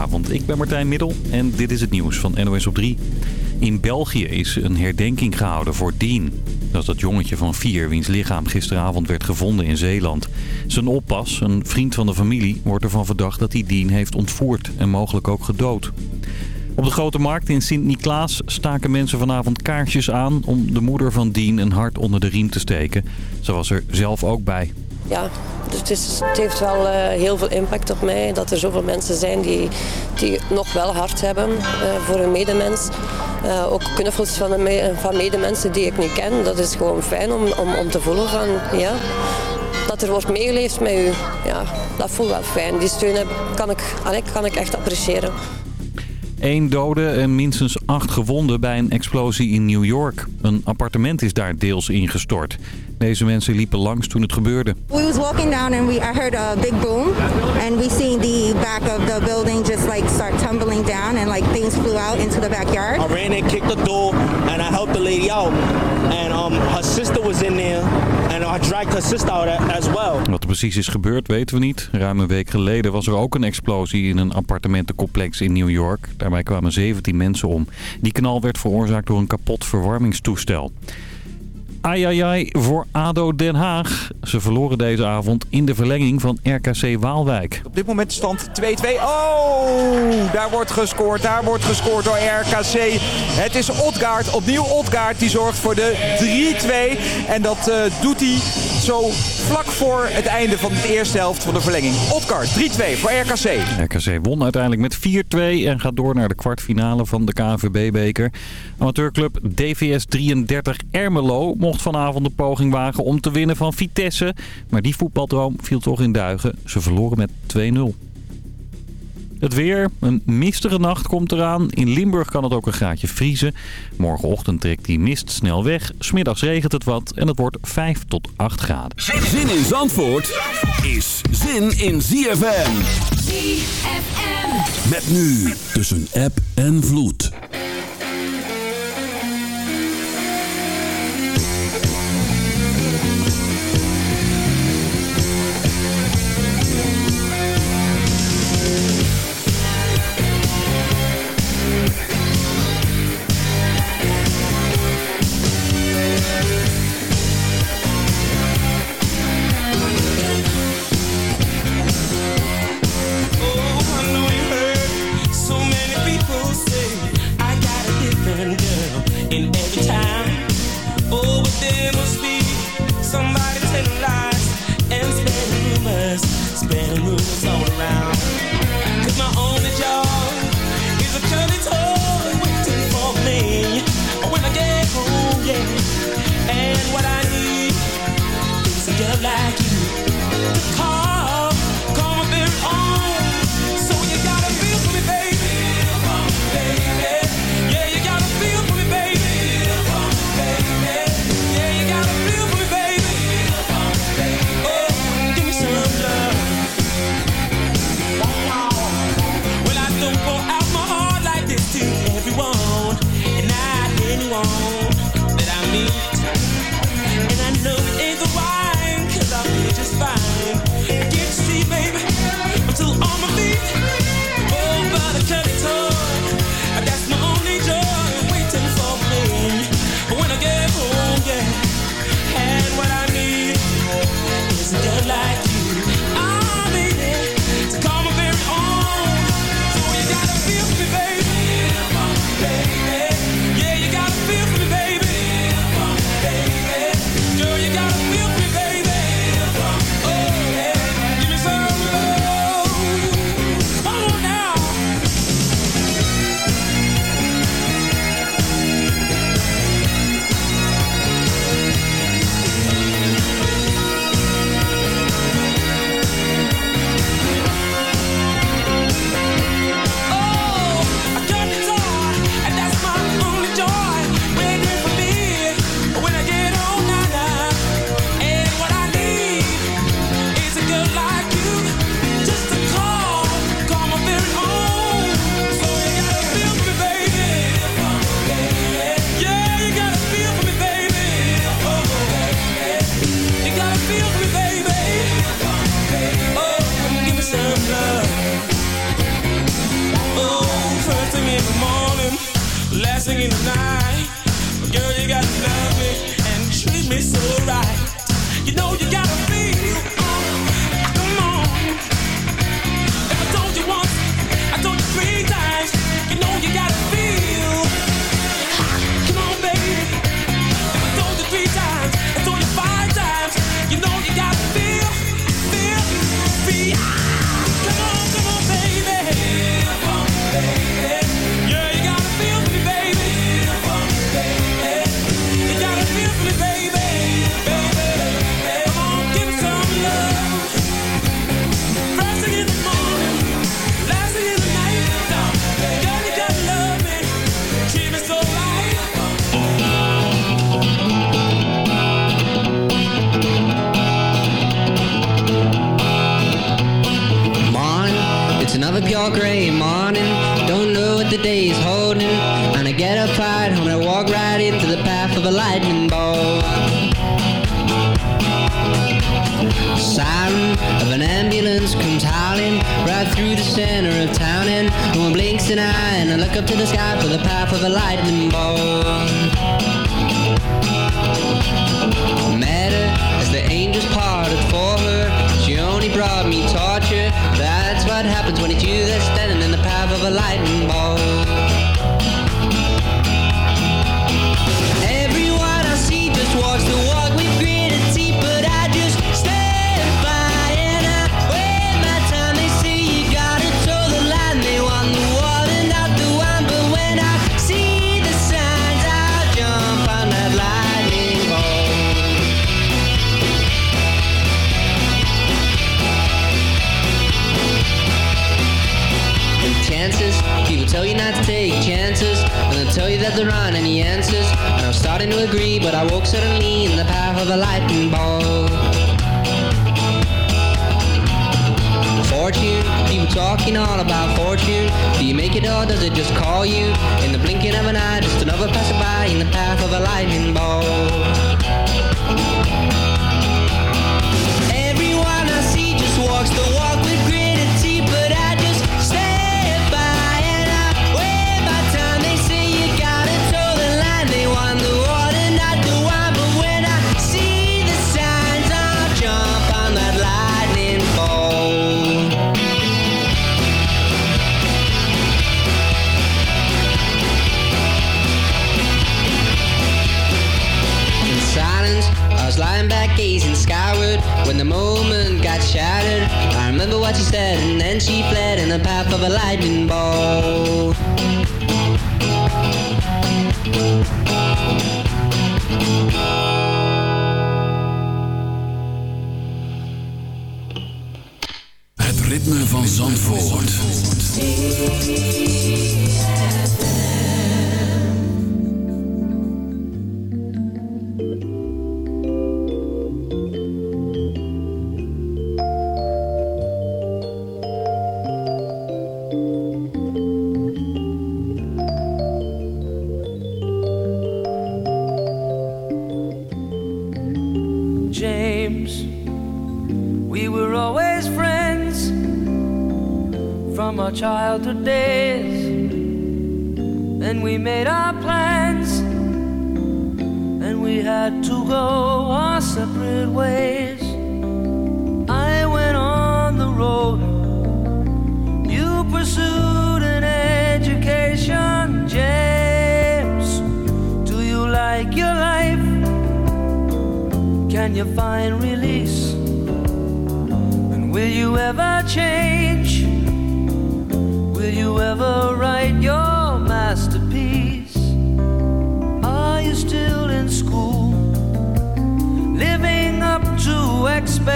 Goedenavond, ik ben Martijn Middel en dit is het nieuws van NOS op 3. In België is een herdenking gehouden voor Dean. Dat is dat jongetje van vier wiens lichaam gisteravond werd gevonden in Zeeland. Zijn oppas, een vriend van de familie, wordt ervan verdacht dat hij Dean heeft ontvoerd en mogelijk ook gedood. Op de Grote Markt in Sint-Niklaas staken mensen vanavond kaarsjes aan... om de moeder van Dean een hart onder de riem te steken. Ze was er zelf ook bij. Ja, dus het, heeft wel uh, heel veel impact op mij. Dat er zoveel mensen zijn die, die nog wel hart hebben uh, voor hun medemens. Uh, ook knuffels van, van medemensen die ik niet ken. Dat is gewoon fijn om, om, om te voelen van... Ja, dat er wordt meegeleefd met u. Ja, dat voelt wel fijn. Die steun kan ik, kan ik echt appreciëren. Eén dode en minstens acht gewonden bij een explosie in New York. Een appartement is daar deels ingestort. Deze mensen liepen langs toen het gebeurde. We was walking down and we I heard a big boom and we seen the back of the building just like start tumbling down and like things flew out into the backyard. I ran and kicked the door and I helped the lady out and um, her sister was in there and I dragged her sister out as well. Wat er precies is gebeurd weten we niet. Ruim een week geleden was er ook een explosie in een appartementencomplex in New York. Daarbij kwamen 17 mensen om. Die knal werd veroorzaakt door een kapot verwarmingstoestel. Ai voor ADO Den Haag. Ze verloren deze avond in de verlenging van RKC Waalwijk. Op dit moment stand 2-2. Oh, daar wordt gescoord. Daar wordt gescoord door RKC. Het is Otgaard, opnieuw Otgaard. Die zorgt voor de 3-2. En dat uh, doet hij zo vlak voor het einde van de eerste helft van de verlenging. Otgaard, 3-2 voor RKC. RKC won uiteindelijk met 4-2 en gaat door naar de kwartfinale van de KNVB-beker. Amateurclub DVS 33 Ermelo mocht vanavond de poging wagen om te winnen van Vitesse. Maar die voetbaldroom viel toch in duigen. Ze verloren met 2-0. Het weer, een mistige nacht komt eraan. In Limburg kan het ook een graadje vriezen. Morgenochtend trekt die mist snel weg. Smiddags regent het wat en het wordt 5 tot 8 graden. Zin in Zandvoort is zin in ZFM. ZFM. Met nu tussen app en vloed. That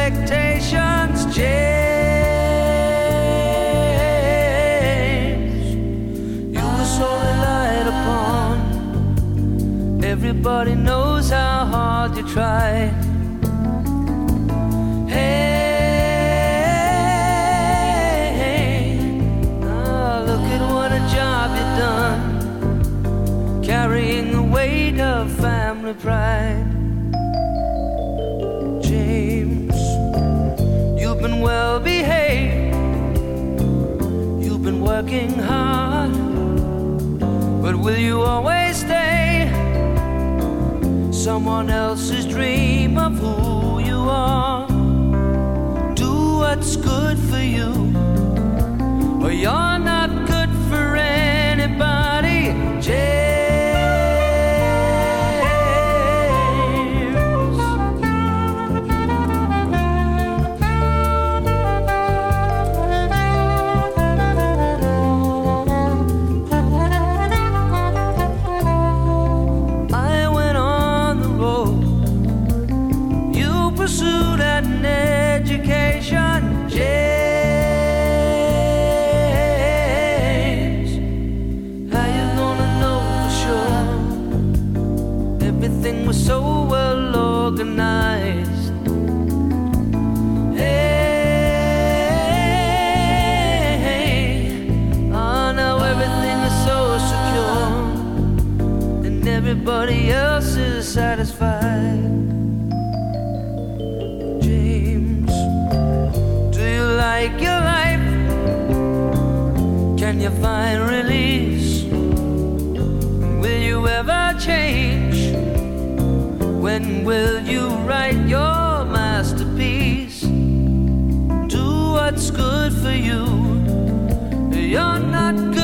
expectations change. You were so relied upon. Everybody knows how hard you tried. but will you always stay someone else? can you find release? Will you ever change? When will you write your masterpiece? Do what's good for you. You're not good.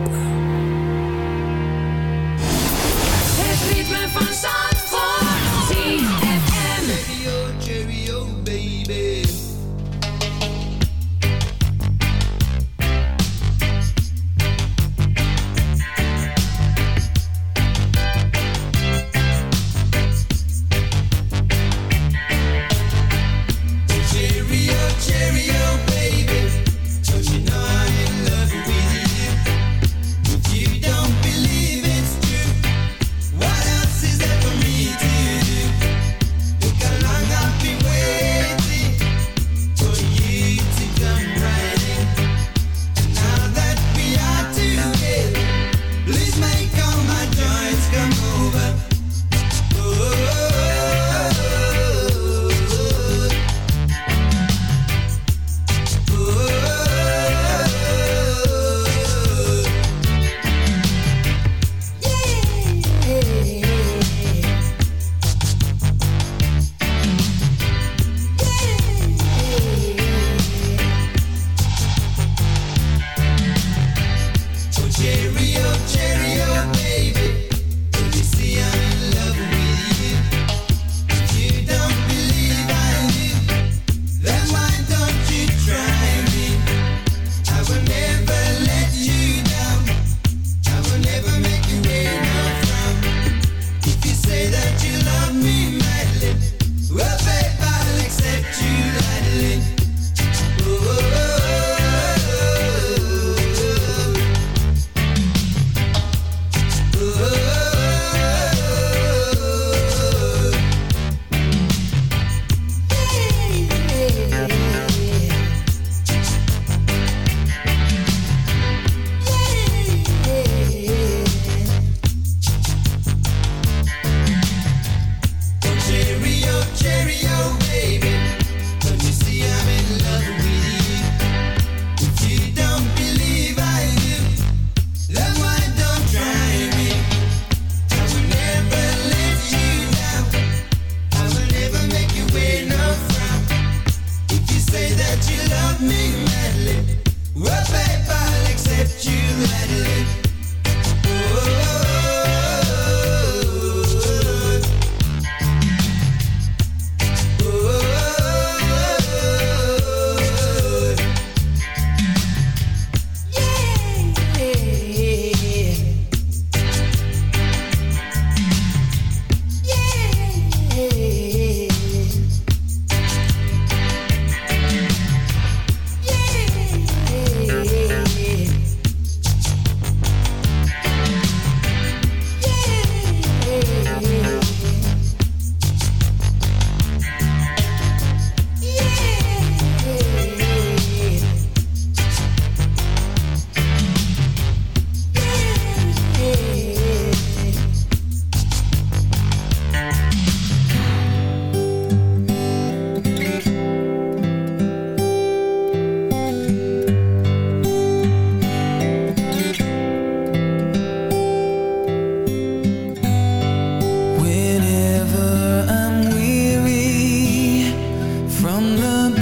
from the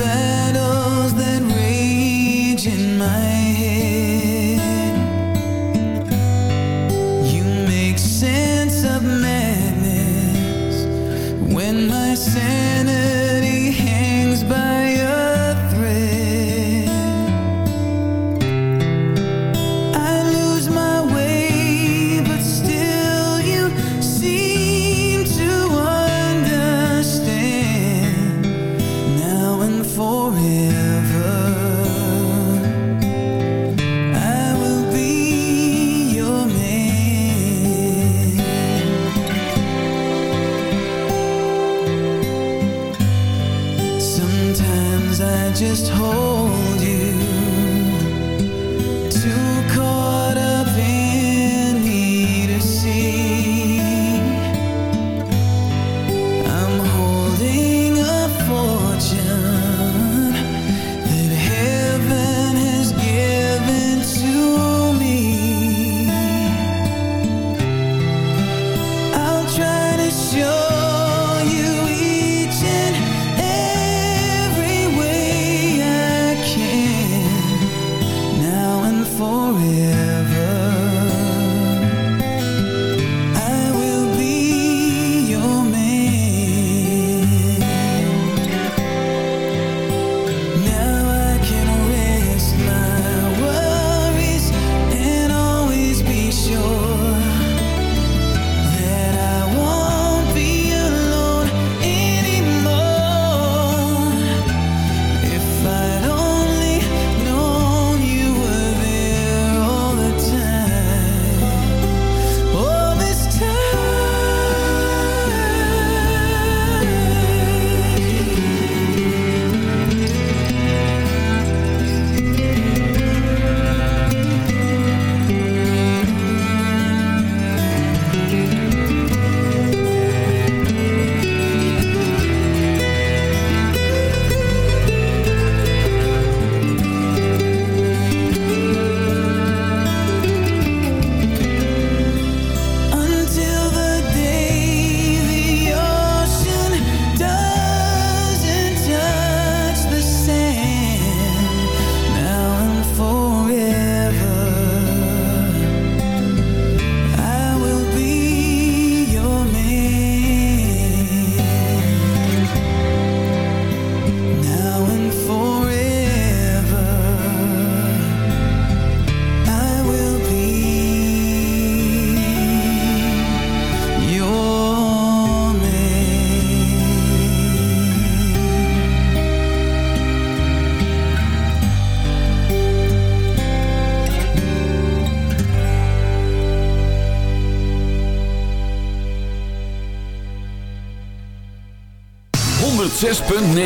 106.9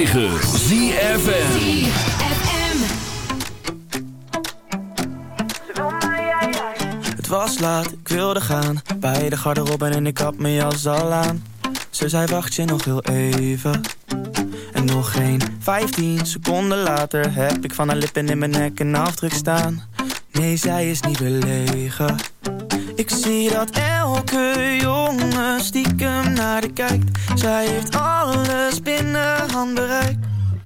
Het was laat, ik wilde gaan. Bij de garderobe en ik had mijn jas al aan. Ze zei wacht je nog heel even. En nog geen 15 seconden later Heb ik van haar lippen in mijn nek een afdruk staan. Nee, zij is niet belegen. Ik zie dat echt elke jongen stiekem naar de kijkt. Zij heeft alles binnen handbereik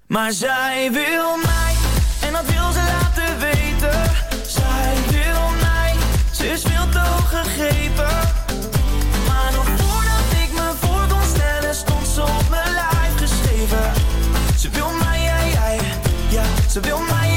Maar zij wil mij En dat wil ze laten weten. Zij wil mij Ze is veel te hoog gegrepen Maar nog voordat ik me voor kon stellen Stond ze op mijn lijf geschreven. Ze wil mij, jij, jij Ja, ze wil mij,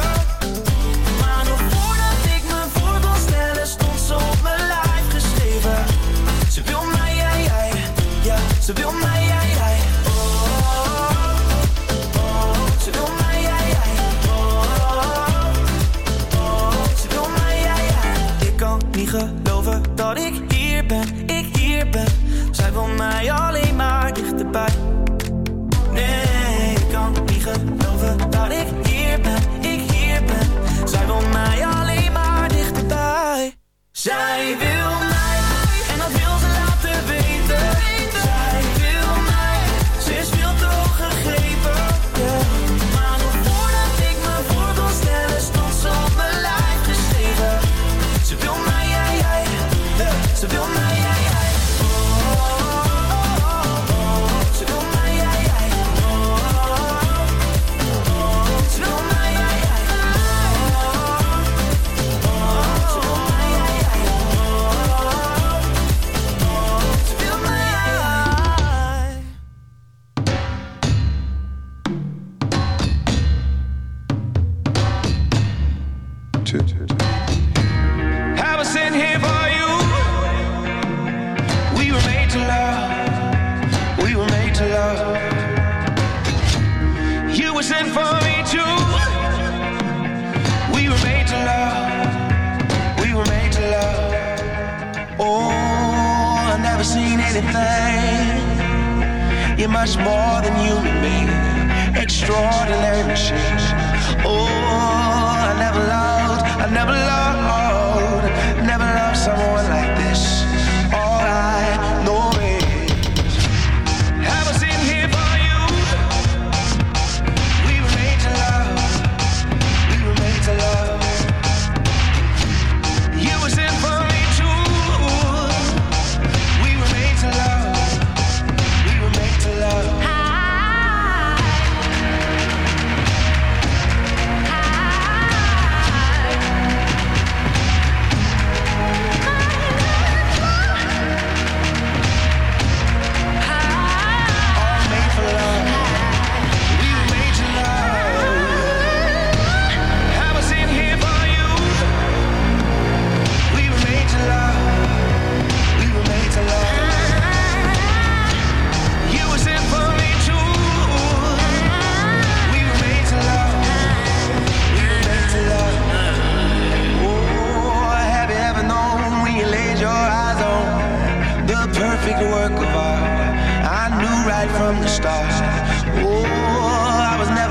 ze wil mij, jij, Oh, ze wil mij, Ik kan niet geloven dat ik hier ben Ik hier ben. Zij wil mij alleen maar dichterbij. Nee, ik kan niet geloven dat ik hier ben, ik hier ben. Zij wil mij alleen maar dichterbij. Zij wil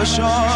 I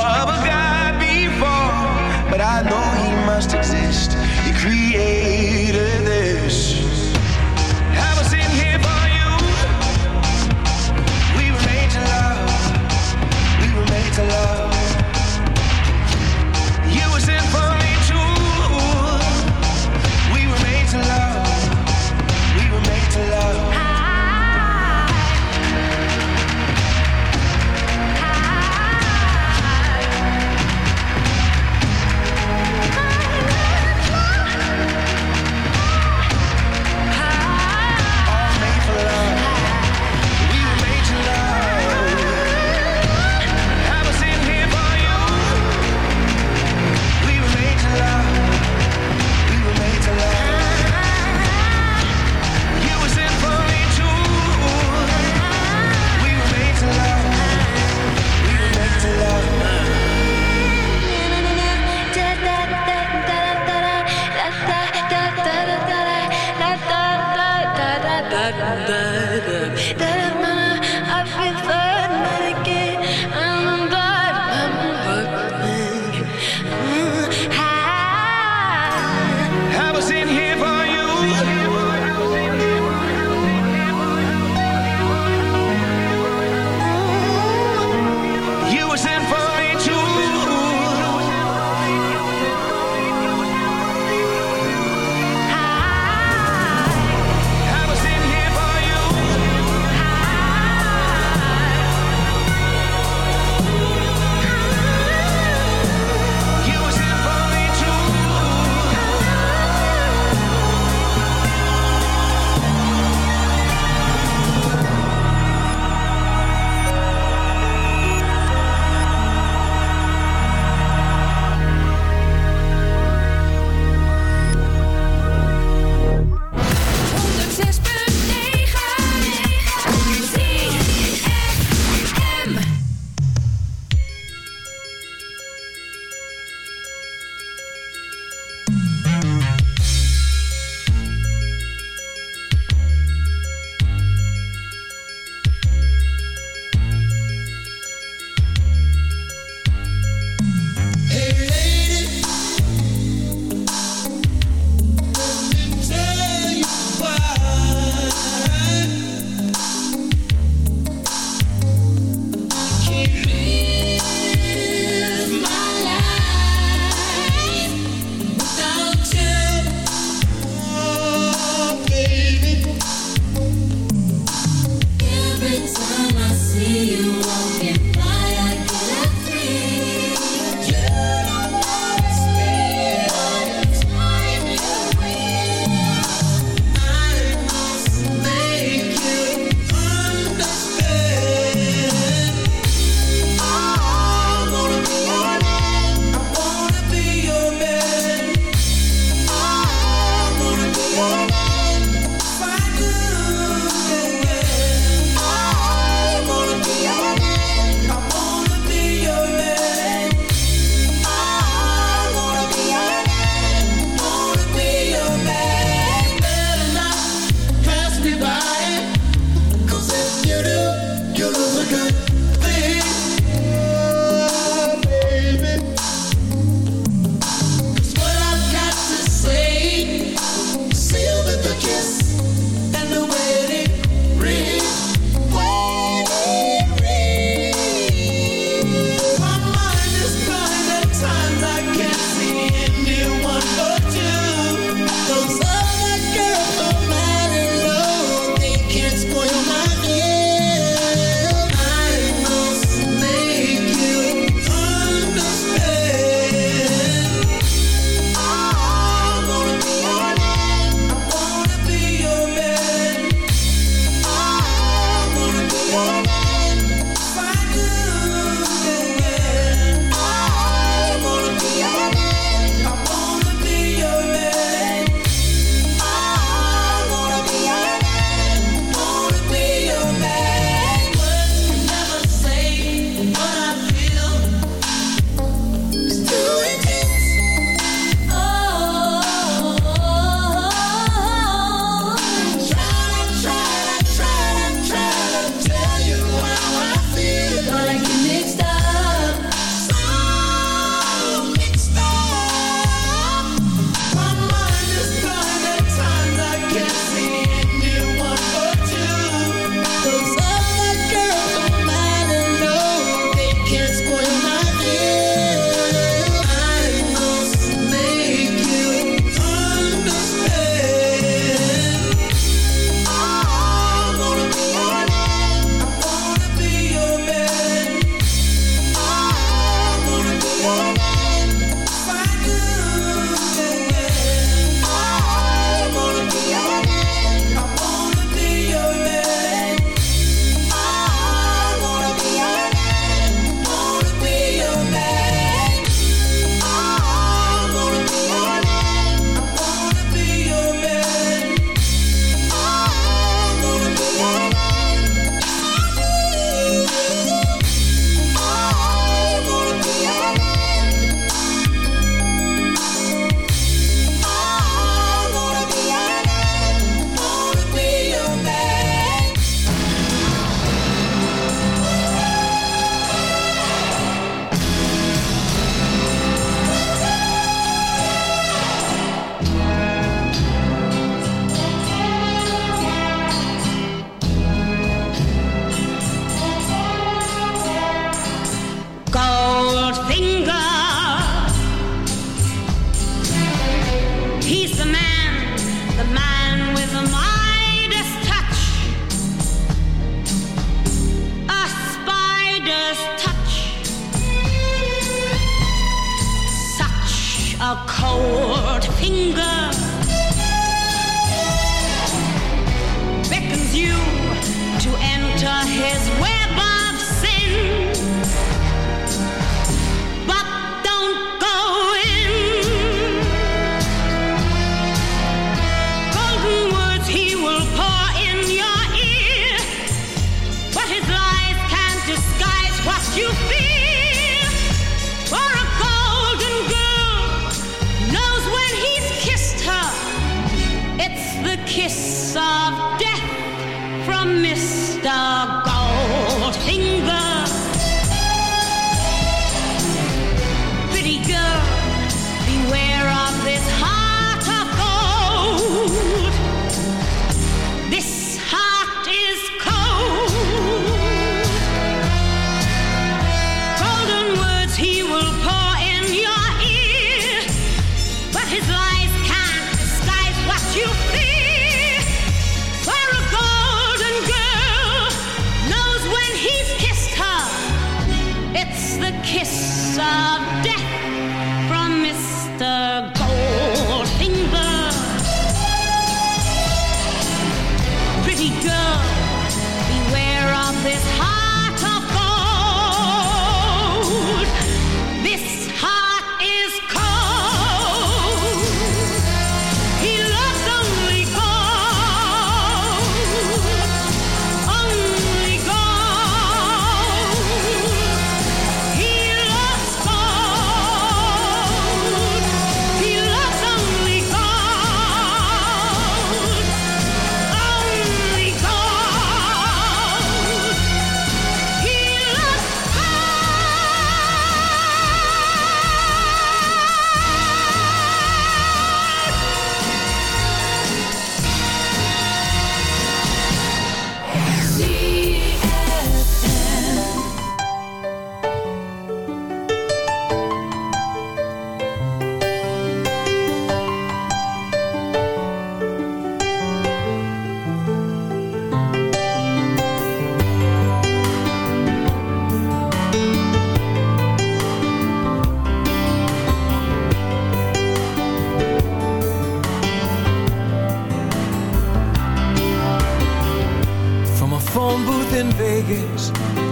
kiss of death from Mr.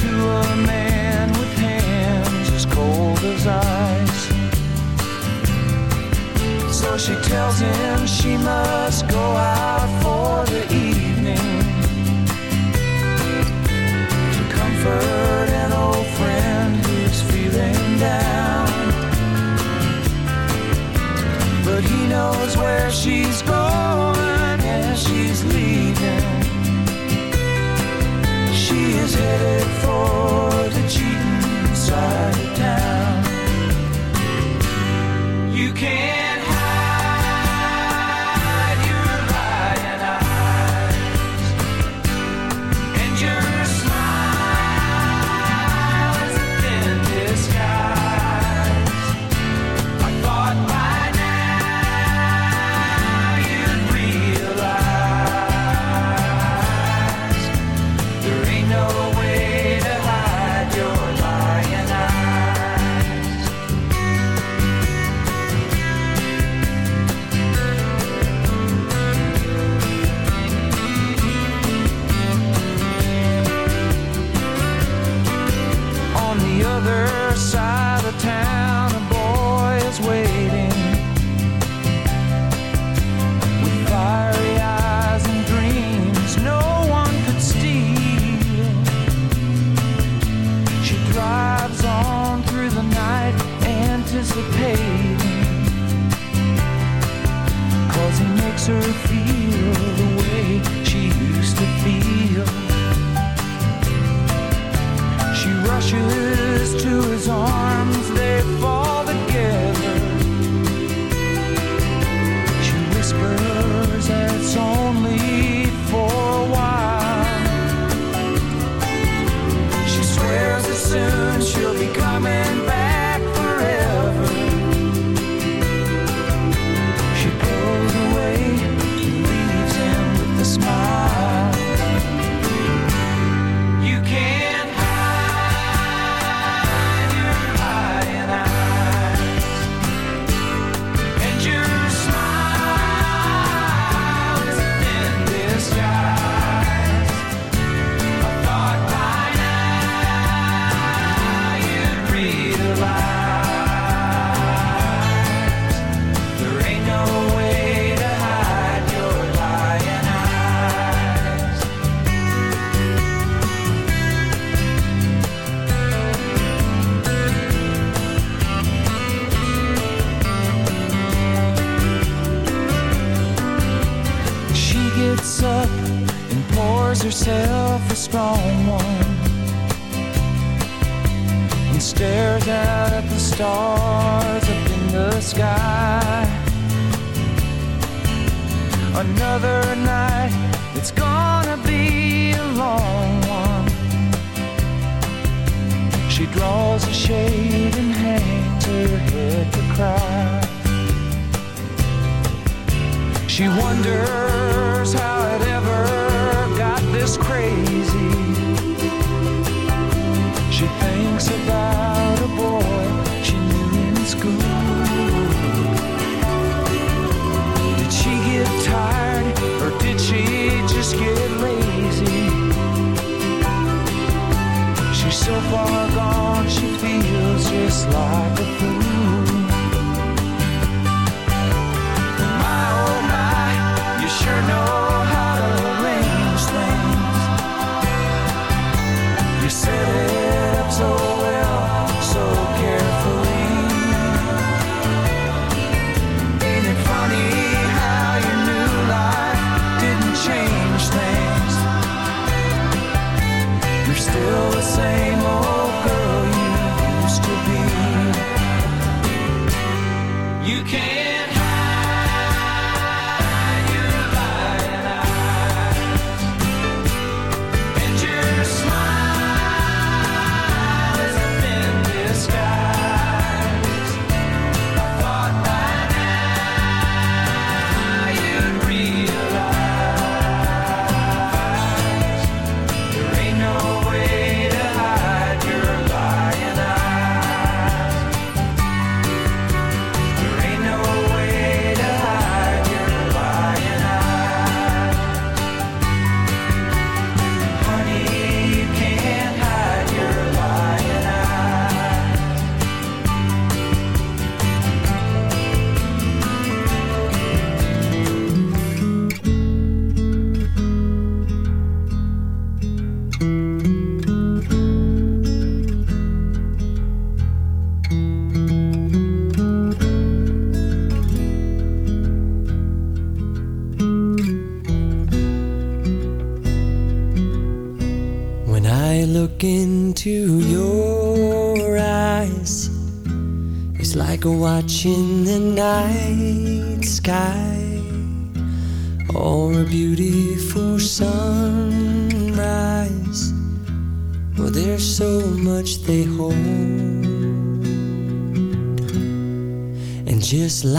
to a man with hands as cold as ice. So she tells him she must go out for the evening to comfort an old friend who's feeling down. But he knows where she's going and she's leaving. Headed for the cheating side of town. You can't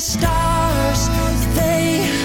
Stars, they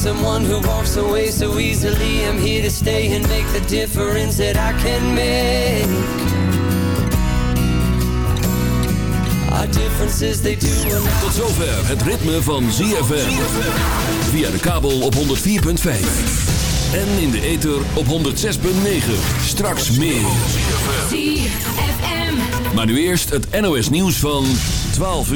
someone who walks away so easily. I'm here to stay and make the difference that I can make. Our differences they do. Tot zover het ritme van ZFM. Via de kabel op 104.5. En in de ether op 106.9. Straks meer. ZFM. Maar nu eerst het NOS nieuws van 12 uur.